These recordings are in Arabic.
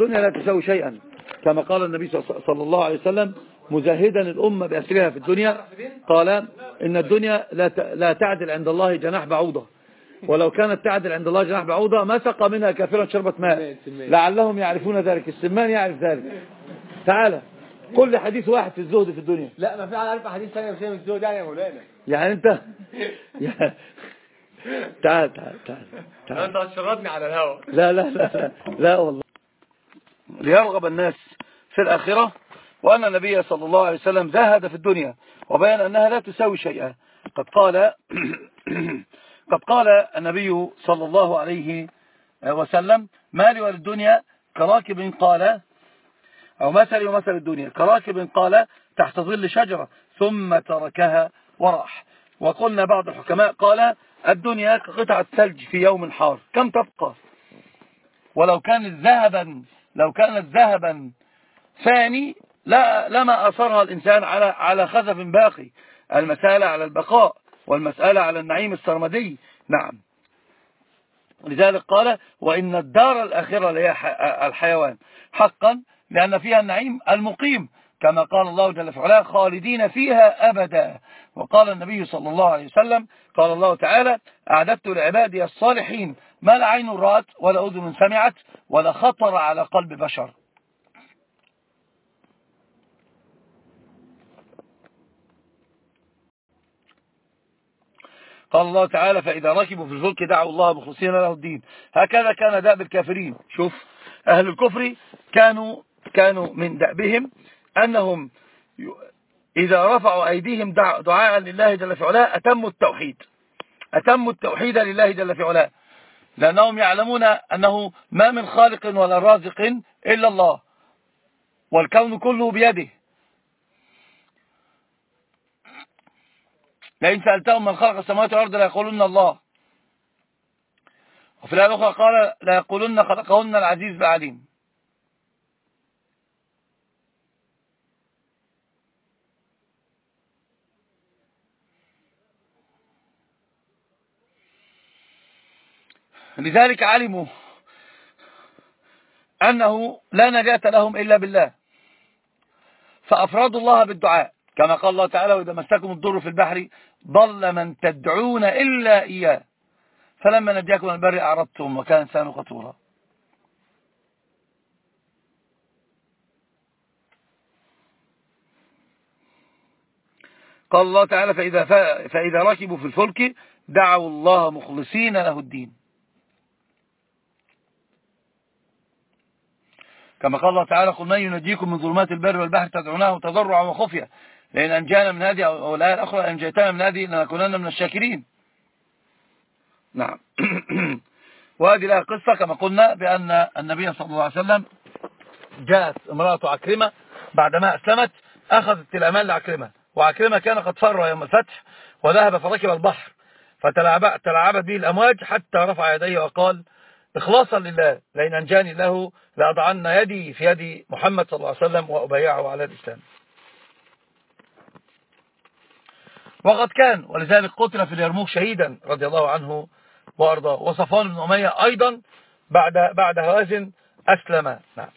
الدنيا لا تساوي شيئا. كما قال النبي صلى الله عليه وسلم مزاهدا الأمة بأسرها في الدنيا. قال إن الدنيا لا تعدل عند الله جناح بعوضة. ولو كانت تعدل عند الله جناح بعوضة ما سقى منها كافرا شربة ماء. لعلهم يعرفون ذلك. السمان يعرف ذلك. تعالى كل حديث واحد في الزهد في الدنيا. لا ما في على ألف حديث ثانية مش من الزهد يعني يا مولانا. يعني أنت؟ تعال تعال تعال تعال. أنت هتشردني على الهواء لا لا لا, لا والله. ليرغب الناس في الآخرة وأن النبي صلى الله عليه وسلم زهد في الدنيا وبين أنها لا تساوي شيئا. قد قال قد قال النبي صلى الله عليه وسلم مالي وللدنيا كراكب قال أو مثلي ومثل الدنيا كراكب قال تحت ظل شجرة ثم تركها وراح. وقلنا بعض الحكماء قال الدنيا كقطعة ثلج في يوم حار كم تبقى؟ ولو كانت ذهبا لو كانت ذهبا ثاني لا لما أصرها الإنسان على على خزف باقي. المسألة على البقاء والمسألة على النعيم السرمدي. نعم. لذلك قال وإن الدار الآخرة لهي الحيوان. حقا لأن فيها النعيم المقيم. كما قال الله جل وعلا خالدين فيها أبدا. وقال النبي صلى الله عليه وسلم قال الله تعالى أعددت لعبادي الصالحين. ما لا عين رأت ولا أذن سمعت ولا خطر على قلب بشر. قال الله تعالى فإذا ركبوا في الفلك دعوا الله مخلصين له الدين. هكذا كان دأب الكافرين. شوف أهل الكفر كانوا كانوا من دأبهم أنهم إذا رفعوا أيديهم دعاء لله جل في علاه أتموا التوحيد. أتموا التوحيد لله جل في علاه. لأنهم يعلمون أنه ما من خالق ولا رازق إلا الله والكون كله بيده. لئن سألتهم من خلق السماوات والأرض لا يقولون الله. وفي الآية الأخرى قال لا يقولون خلقهن العزيز العليم. لذلك علموا أنه لا نجاة لهم إلا بالله. فأفرادوا الله بالدعاء. كما قال الله تعالى وإذا مسكم الضر في البحر ضل من تدعون إلا إياه. فلما نجاكم البر أعرضتم وكان إنسان خطورا قال الله تعالى فإذا, فإذا ركبوا في الفلك دعوا الله مخلصين له الدين. كما قال الله تعالى قل من ينجيكم من ظلمات البر والبحر تدعونه تضرعا وخفيا. لأن أنجانا من هذه أو الآية الأخرى أنجيتنا من هذه لنكونن من الشاكرين. نعم. وهذه لها قصة كما قلنا بأن النبي صلى الله عليه وسلم جاءت امرأة عكرمة بعدما أسلمت أخذت الأمان لعكرمة. وعكرمة كان قد فر يوم الفتح وذهب فركب البحر فتلعبت به الأمواج حتى رفع يديه وقال إخلاصا لله لأن أنجاني له لأضعن يدي في يد محمد صلى الله عليه وسلم وأبيعه على الإسلام. وقد كان ولذلك قتل في اليرموك شهيدا رضي الله عنه وأرضاه. وصفان بن أمية أيضا بعد بعد هوازن أسلم. نعم.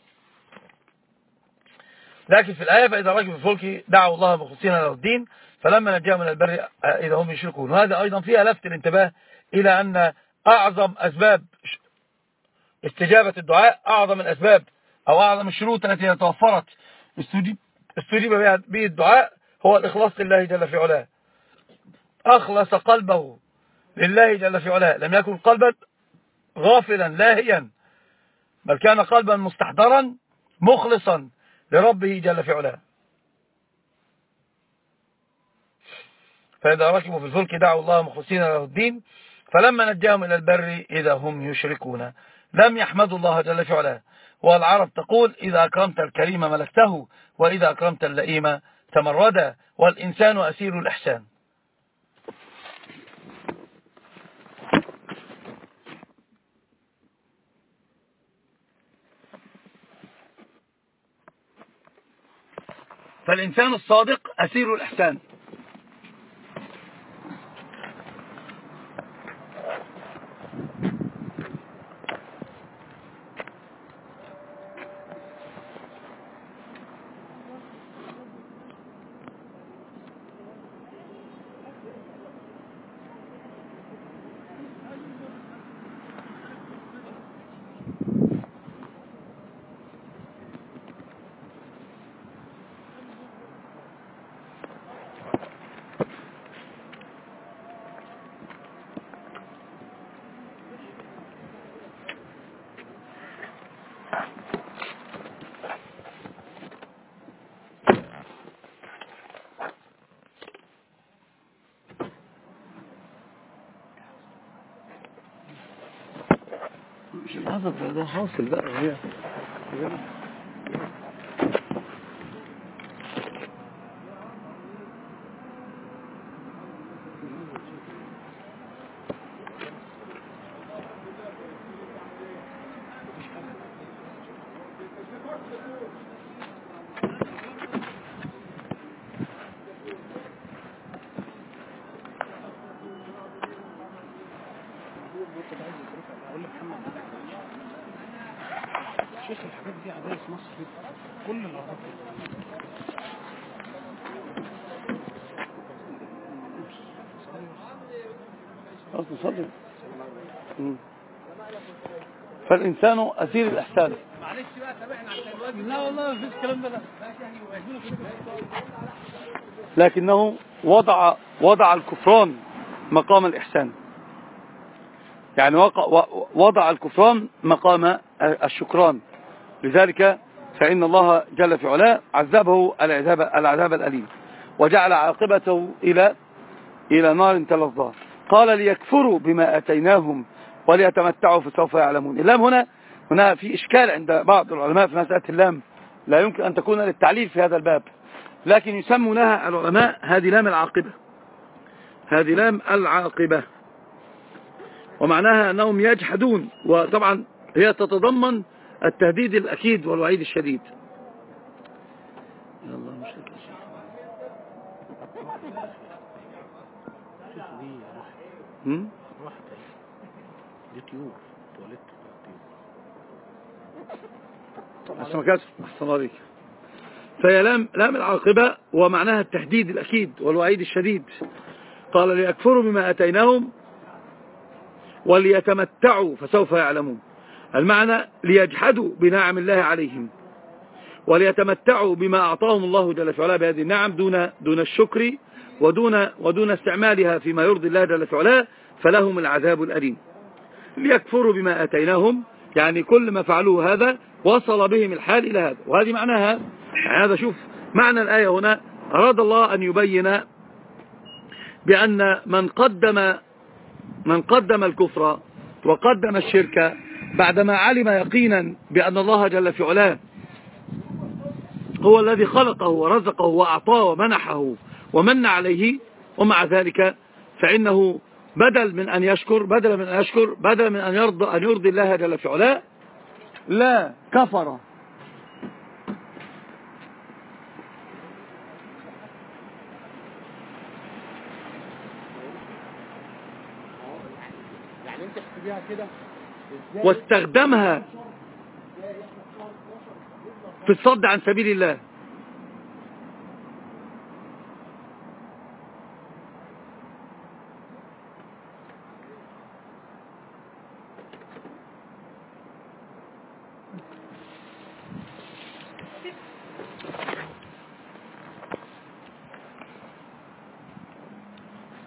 لكن في الآية فإذا في الفلك دعوا الله مخلصين له الدين فلما نجاه من البر إذا هم يشركون. وهذا أيضا فيها لفت الانتباه إلى أن أعظم أسباب استجابة الدعاء أعظم الأسباب أو أعظم الشروط التي توفرت استجيب به الدعاء هو الإخلاص لله جل في علاه. أخلص قلبه لله جل في علاه. لم يكن قلبا غافلا لاهيا بل كان قلبا مستحضرا مخلصا لربه جل في علاه. فإذا ركبوا في الفلك دعوا الله مخلصين له الدين فلما نجاهم إلى البر إذا هم يشركون. لم يحمدوا الله جل في علاه والعرب تقول إذا أكرمت الكريم ملكته وإذا أكرمت اللئيم تمردا والإنسان أسير الإحسان. فالإنسان الصادق أسير الإحسان. هذا ده حاصل بقى هي شيخ الحاجات دي عادية في مصر كل الأعراض أصل صدق. فالإنسان أسير الإحسان. معلش بقى سامحنا عشان الوقت. لا والله ما فيش الكلام ده لا. لكنه وضع وضع الكفران مقام الإحسان. يعني وضع الكفران مقام الشكران. لذلك فإن الله جل في علاه عذبه العذاب, العذاب الأليم. وجعل عاقبته إلى إلى نار تلظى. قال ليكفروا بما أتيناهم وليتمتعوا فسوف يعلمون. اللام هنا هنا في إشكال عند بعض العلماء في مسألة اللام. لا يمكن أن تكون للتعليل في هذا الباب. لكن يسمونها العلماء هذه لام العاقبة. هذه لام العاقبة. ومعناها أنهم يجحدون. وطبعا هي تتضمن التهديد الأكيد والوعيد الشديد. مش راحت هم؟ دي طيور أحسن عليك. فهي لام, لام العاقبة ومعناها التهديد الأكيد والوعيد الشديد. قال ليكفروا بما أتيناهم وليتمتعوا فسوف يعلمون. المعنى ليجحدوا بنعم الله عليهم وليتمتعوا بما أعطاهم الله جل في علاه بهذه النعم دون دون الشكر ودون ودون استعمالها فيما يرضي الله جل في علاه فلهم العذاب الأليم. ليكفروا بما أتيناهم يعني كل ما فعلوه هذا وصل بهم الحال إلى هذا. وهذه معناها يعني هذا شوف معنى الآية هنا أراد الله أن يبين بأن من قدم من قدم الكفر وقدم الشرك بعدما علم يقينا بأن الله جل في علاه هو الذي خلقه ورزقه وأعطاه ومنحه ومن عليه ومع ذلك فإنه بدل من أن يشكر بدل من أن يشكر بدل من أن يرضى أن يرضي الله جل في علاه لا كفر. يعني انت احسبيها كده؟ واستخدمها في الصد عن سبيل الله.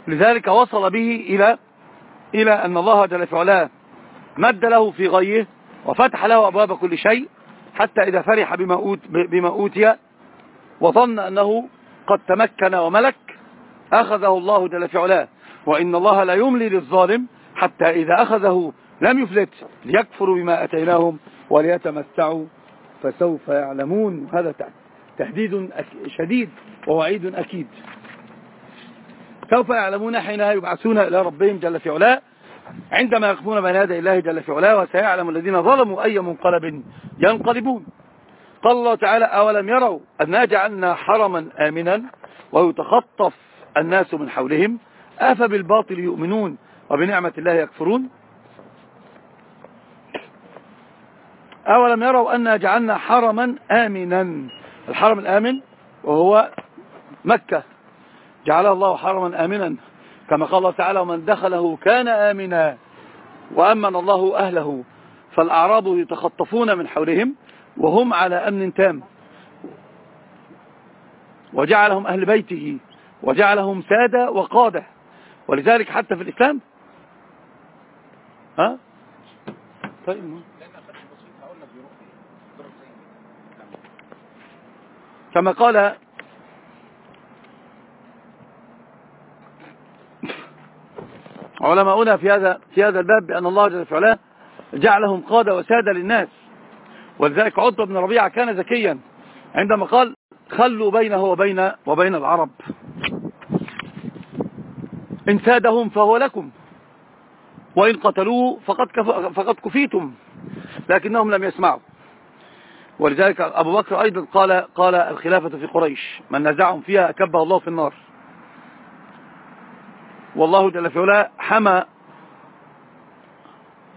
لذلك وصل به إلى إلى أن الله جل في علاه مد له في غيه وفتح له أبواب كل شيء حتى إذا فرح بما, أوت بما أوتي وظن أنه قد تمكن وملك أخذه الله جل في علاه. وإن الله لا يملي للظالم حتى إذا أخذه لم يفلت ليكفروا بما أتيناهم وليتمتعوا فسوف يعلمون. هذا تهديد شديد ووعيد أكيد. سوف يعلمون حين يبعثون إلى ربهم جل في علاه عندما يقفون بين يدي الله جل في علاه وسيعلم الذين ظلموا أي منقلب ينقلبون. قال الله تعالى أولم يروا أنا جعلنا حرما آمنا ويتخطف الناس من حولهم؟ أفبالباطل يؤمنون وبنعمة الله يكفرون؟ أولم يروا أنا جعلنا حرما آمنا؟ الحرم الآمن وهو مكة. جعلها الله حرما آمنا. كما قال الله تعالى ومن دخله كان آمنا وأمن الله أهله فالأعراب يتخطفون من حولهم وهم على أمن تام. وجعلهم أهل بيته وجعلهم سادة وقادة. ولذلك حتى في الإسلام ها؟ طيب كما قال علماؤنا في هذا في هذا الباب بأن الله جل وعلا جعلهم قادة وسادة للناس. ولذلك عطب بن ربيعة كان ذكيا عندما قال خلوا بينه وبين وبين العرب. إن سادهم فهو لكم وإن قتلوه فقد, فقد كفيتم لكنهم لم يسمعوا. ولذلك أبو بكر أيضا قال قال الخلافة في قريش من نزعهم فيها أكبه الله في النار. والله جل في علاه حمى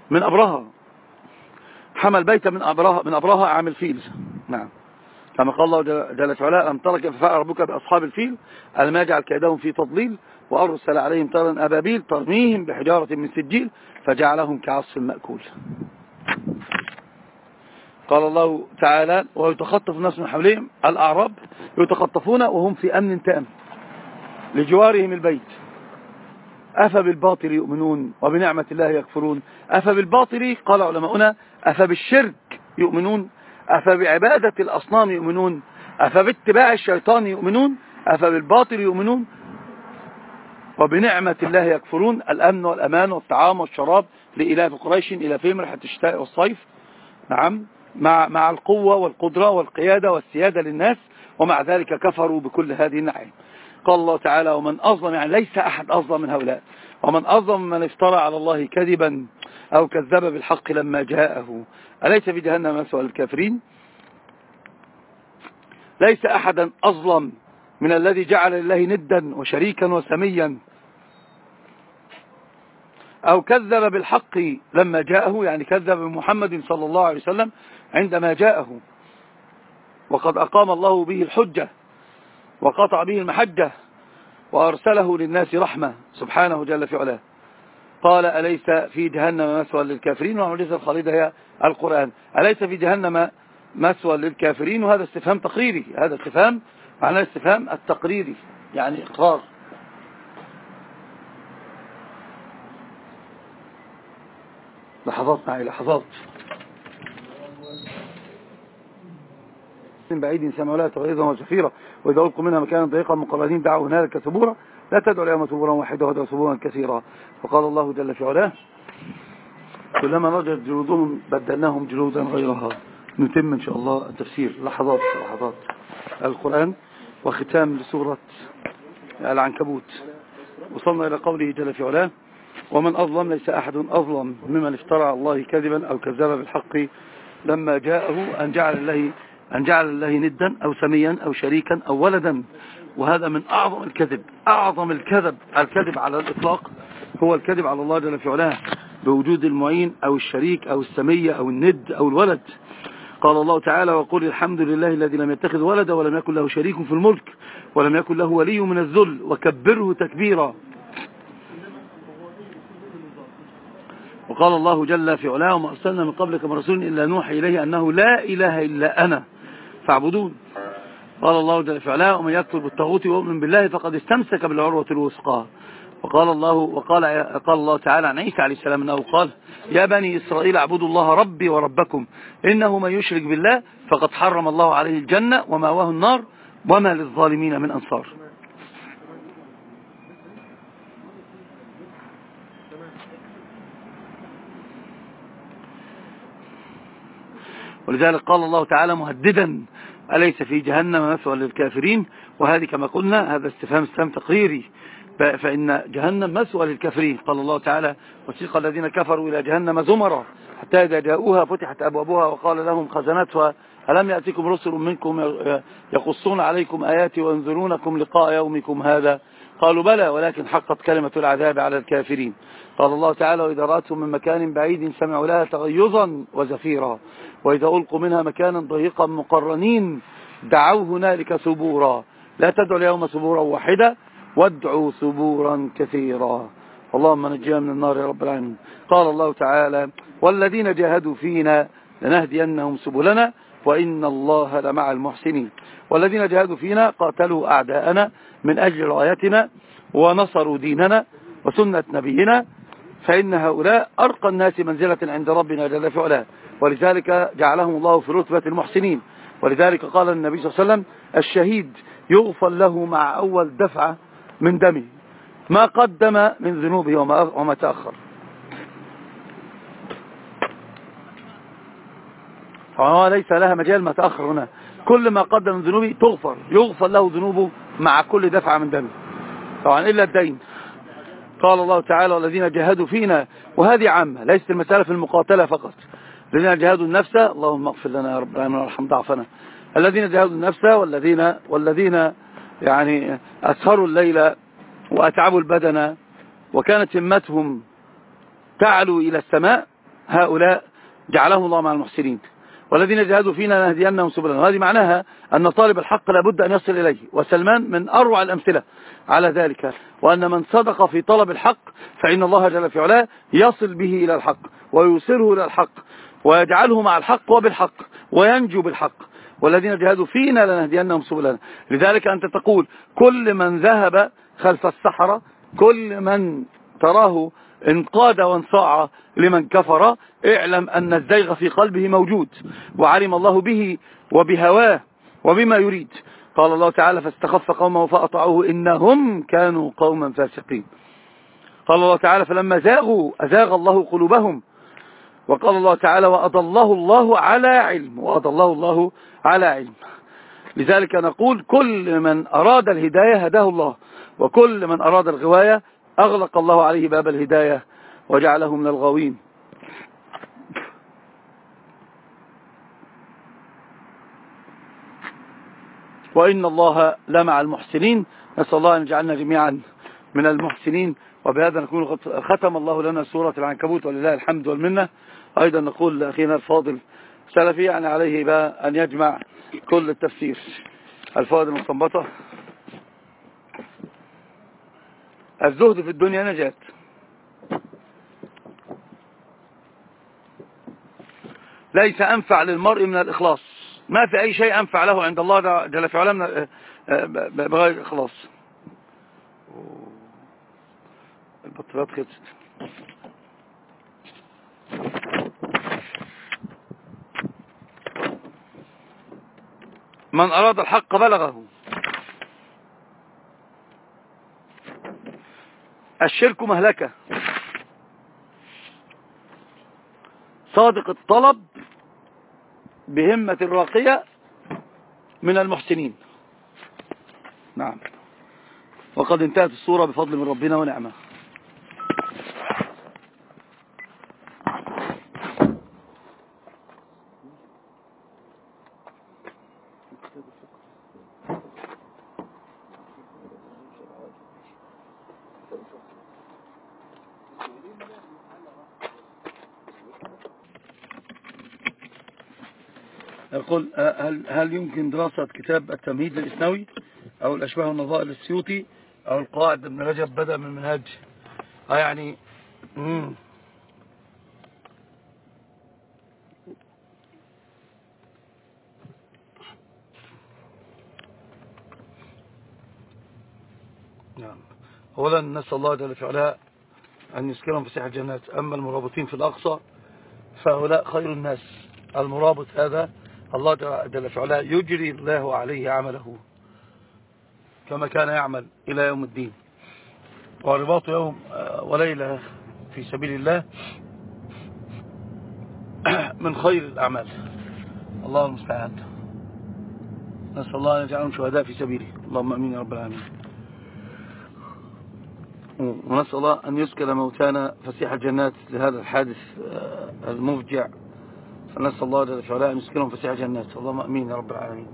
من أبرهة. حمى البيت من أبرهة من أبرهة عام الفيل نعم. كما قال الله جل في علاه أم ترك ففاء ربك بأصحاب الفيل؟ ألم يجعل كيدهم في تضليل؟ وأرسل عليهم طيرا أبابيل ترميهم بحجارة من سجيل فجعلهم كعصف مأكول. قال الله تعالى ويتخطف الناس من حولهم الأعراب يتخطفون وهم في أمن تام لجوارهم البيت. أفبالباطل يؤمنون وبنعمة الله يكفرون؟ أفبالباطل قال علماؤنا أفبالشرك يؤمنون؟ أفبعبادة الأصنام يؤمنون؟ أفباتباع الشيطان يؤمنون؟ أفبالباطل يؤمنون؟ وبنعمة الله يكفرون؟ الأمن والأمان والطعام والشراب لإله قريش إلى فيهم رحلة الشتاء والصيف. نعم. مع, مع القوة والقدرة والقيادة والسيادة للناس ومع ذلك كفروا بكل هذه النعيم. قال الله تعالى ومن أظلم يعني ليس أحد أظلم من هؤلاء. ومن أظلم من افترى على الله كذبا أو كذب بالحق لما جاءه. أليس في جهنم مسوى الكافرين ليس أحدا أظلم من الذي جعل لله ندا وشريكا وسميا أو كذب بالحق لما جاءه يعني كذب بمحمد صلى الله عليه وسلم عندما جاءه. وقد أقام الله به الحجة وقطع به المحجة وأرسله للناس رحمة سبحانه جل في علاه. قال أليس في جهنم مسوى للكافرين؟ ومعجزة الخالدة هي القرآن. أليس في جهنم مسوى للكافرين؟ وهذا استفهام تقريري. هذا استفهام معناه استفهام التقريري يعني إقرار. لحظات معي لحظات. من بعيد سمعوا لها تغيظا وزفيرا وإذا ألقوا منها مكانا ضيقا مقرنين دعوا هنالك ثبورا لا تدعوا اليوم ثبورا واحدا ودعوا ثبورا كثيرا. وقال الله جل في علاه كلما نضجت جلودهم بدلناهم جلودا غيرها. نتم إن شاء الله التفسير. لحظات لحظات. القرآن وختام لسورة العنكبوت. وصلنا إلى قوله جل في علاه ومن أظلم ليس أحد أظلم ممن افترى الله كذبا أو كذب بالحق لما جاءه أن جعل الله أن جعل الله ندا أو سميا أو شريكا أو ولدا. وهذا من أعظم الكذب. أعظم الكذب. الكذب على الإطلاق هو الكذب على الله جل في علاه بوجود المعين أو الشريك أو السمية أو الند أو الولد. قال الله تعالى وقل الحمد لله الذي لم يتخذ ولدا ولم يكن له شريك في الملك ولم يكن له ولي من الذل وكبره تكبيرا. وقال الله جل في علاه وما أرسلنا من قبلك من رسول إلا نوحي إليه أنه لا إله إلا أنا. فاعبدون. قال الله جل في علاه ومن يكفر بالطاغوت ويؤمن بالله فقد استمسك بالعروة الوثقى. وقال الله وقال قال الله تعالى عن عيسى عليه السلام أنه قال يا بني إسرائيل اعبدوا الله ربي وربكم إنه من يشرك بالله فقد حرم الله عليه الجنة ومأواه النار وما للظالمين من أنصار. ولذلك قال الله تعالى مهددا أليس في جهنم مثوى للكافرين؟ وهذه كما قلنا هذا استفهام استفهام تقريري. فإن جهنم مسوى للكافرين قال الله تعالى وسيق الذين كفروا إلى جهنم زمرا حتى إذا جاءوها فتحت أبوابها وقال لهم خزنتها ألم يأتيكم رسل منكم يقصون عليكم آياتي وينذرونكم لقاء يومكم هذا؟ قالوا بلى ولكن حقت كلمة العذاب على الكافرين. قال الله تعالى وإذا رأتهم من مكان بعيد سمعوا لها تغيظا وزفيرا وإذا ألقوا منها مكانا ضيقا مقرنين دعوا هنالك ثبورا لا تدعوا اليوم ثبورا واحدة وادعوا ثبورا كثيرا. اللهم نجينا من النار يا رب العالمين. قال الله تعالى والذين جاهدوا فينا لنهدينهم سبلنا وإن الله لمع المحسنين. والذين جاهدوا فينا قاتلوا أعداءنا من أجل رايتنا ونصروا ديننا وسنة نبينا. فإن هؤلاء أرقى الناس منزلة عند ربنا جل في علاه ولذلك جعلهم الله في رتبة المحسنين. ولذلك قال النبي صلى الله عليه وسلم الشهيد يغفر له مع أول دفعة من دمه. ما قدم من ذنوبه وما تأخر. طبعا ليس لها مجال ما تأخر هنا. كل ما قدم من ذنوبه تغفر. يغفر له ذنوبه مع كل دفعة من دمه طبعا إلا الدين. قال الله تعالى والذين جاهدوا فينا وهذه عامة. ليست المسألة في المقاتلة فقط. الذين جاهدوا النفس اللهم اغفر لنا يا رب العالمين وارحم ضعفنا. الذين جاهدوا النفس والذين والذين يعني أسهروا الليل وأتعبوا البدن وكانت همتهم تعلو إلى السماء هؤلاء جعلهم الله مع المحسنين. والذين جاهدوا فينا نهدينهم سبلنا. وهذه معناها أن طالب الحق لابد أن يصل إليه. وسلمان من أروع الأمثلة على ذلك. وأن من صدق في طلب الحق فإن الله جل في علاه يصل به إلى الحق ويوصله إلى الحق ويجعله مع الحق وبالحق وينجو بالحق. والذين جاهدوا فينا لنهدينهم سبلنا. لذلك أنت تقول كل من ذهب خلف السحرة كل من تراه انقاد وانصاع لمن كفر اعلم أن الزيغ في قلبه موجود وعلم الله به وبهواه وبما يريد. قال الله تعالى فاستخف قومه فأطعوه إنهم كانوا قوما فاسقين. قال الله تعالى فلما زاغوا أزاغ الله قلوبهم. وقال الله تعالى وأضله الله على علم وأضله الله على علم. لذلك نقول كل من أراد الهداية هداه الله وكل من أراد الغواية أغلق الله عليه باب الهداية وجعله من الغاوين. وإن الله لمع المحسنين. نسأل الله أن يجعلنا جميعا من المحسنين. وبهذا نكون ختم الله لنا سورة العنكبوت ولله الحمد والمنة. أيضا نقول لأخينا الفاضل سلفي يعني عليه بقى أن يجمع كل التفسير. الفوائد المستنبطة الزهد في الدنيا نجاة. ليس أنفع للمرء من الإخلاص. ما في أي شيء أنفع له عند الله جل في علمنا بغير الإخلاص البطاريات خلصت. من أراد الحق بلغه. الشرك مهلكة. صادق الطلب بهمة راقية من المحسنين. نعم. وقد انتهت الصورة بفضل من ربنا ونعمة. يقول هل, هل يمكن دراسة كتاب التمهيد للإسنوي أو الأشباه والنظائر للسيوطي أو القواعد ابن رجب بدأ من منهج آه يعني. نعم. أولا نسأل الله جل في أن يسكنهم في ساحة الجنات. أما المرابطين في الأقصى فهؤلاء خير الناس. المرابط هذا الله جل في علاء يجري الله عليه عمله كما كان يعمل إلى يوم الدين. ورباط يوم وليلة في سبيل الله من خير الأعمال. الله المستعان. نسأل الله أن يجعلهم شهداء في سبيله. اللهم أمين يا رب العالمين. ونسأل الله أن يسكن موتانا فسيح الجنات لهذا الحادث المفجع. فنسأل الله جل وعلا أن يسكنهم فسيح الجنات اللهم أمين يا رب العالمين.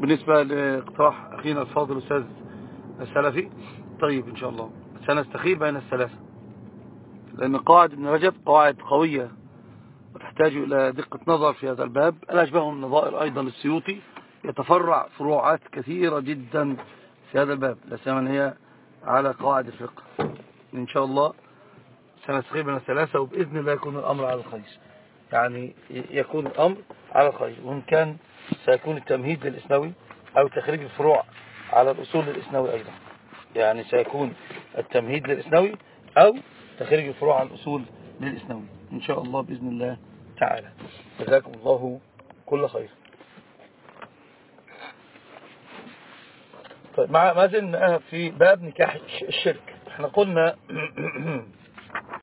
بالنسبة لإقتراح أخينا الفاضل أستاذ السلفي طيب إن شاء الله. سنستخير بين الثلاثة. لأن قواعد ابن رجب قواعد قوية وتحتاج إلى دقة نظر في هذا الباب. الأشباه النظائر أيضا للسيوطي. يتفرع فروعات كثيرة جدا في هذا الباب. لا سيما هي على قواعد الفقه. إن شاء الله سنستخير بين الثلاثة وبإذن الله يكون الأمر على الخير. يعني يكون الأمر على الخير. وإن كان سيكون التمهيد للإسنوي أو تخريج الفروع على الأصول للإسنوي أيضا. يعني سيكون التمهيد للإسنوي أو تخريج الفروع على الأصول للإسنوي. إن شاء الله بإذن الله تعالى. جزاكم الله كل خير. طيب ما زلنا في باب نكاح الشرك. إحنا قلنا